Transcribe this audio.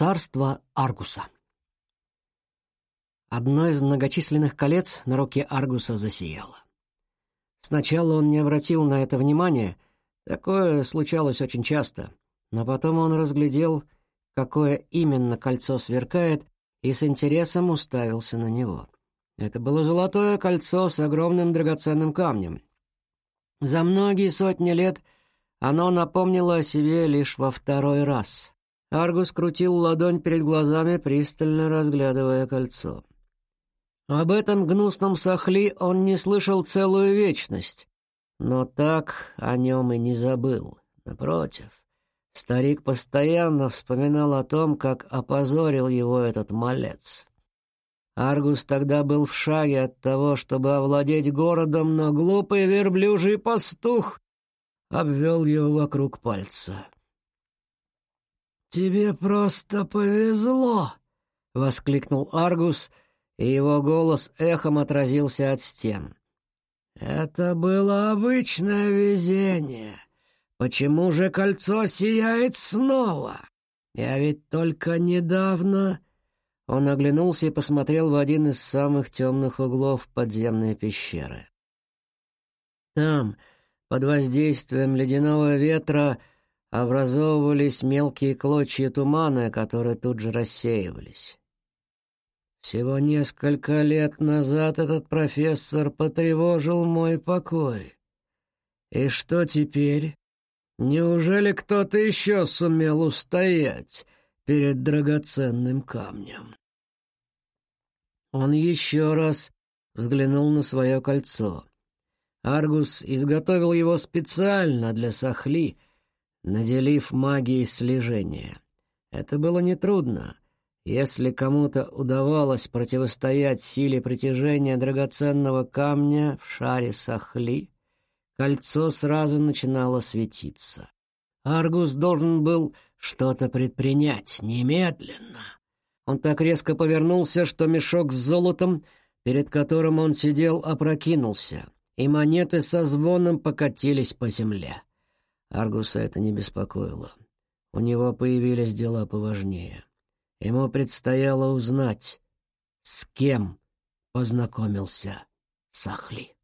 Царство Аргуса. Одно из многочисленных колец на руке Аргуса засияло. Сначала он не обратил на это внимания, такое случалось очень часто, но потом он разглядел, какое именно кольцо сверкает, и с интересом уставился на него. Это было золотое кольцо с огромным драгоценным камнем. За многие сотни лет оно напомнило о себе лишь во второй раз. Аргус крутил ладонь перед глазами, пристально разглядывая кольцо. Об этом гнусном сахли он не слышал целую вечность, но так о нем и не забыл. Напротив, старик постоянно вспоминал о том, как опозорил его этот малец. Аргус тогда был в шаге от того, чтобы овладеть городом, но глупый верблюжий пастух обвел его вокруг пальца. «Тебе просто повезло!» — воскликнул Аргус, и его голос эхом отразился от стен. «Это было обычное везение. Почему же кольцо сияет снова? Я ведь только недавно...» Он оглянулся и посмотрел в один из самых темных углов подземной пещеры. Там, под воздействием ледяного ветра, образовывались мелкие клочья тумана, которые тут же рассеивались. Всего несколько лет назад этот профессор потревожил мой покой. И что теперь? Неужели кто-то еще сумел устоять перед драгоценным камнем? Он еще раз взглянул на свое кольцо. Аргус изготовил его специально для Сахли, наделив магией слежения. Это было нетрудно. Если кому-то удавалось противостоять силе притяжения драгоценного камня в шаре Сахли, кольцо сразу начинало светиться. Аргус должен был что-то предпринять немедленно. Он так резко повернулся, что мешок с золотом, перед которым он сидел, опрокинулся, и монеты со звоном покатились по земле. Аргуса это не беспокоило. У него появились дела поважнее. Ему предстояло узнать, с кем познакомился Сахли.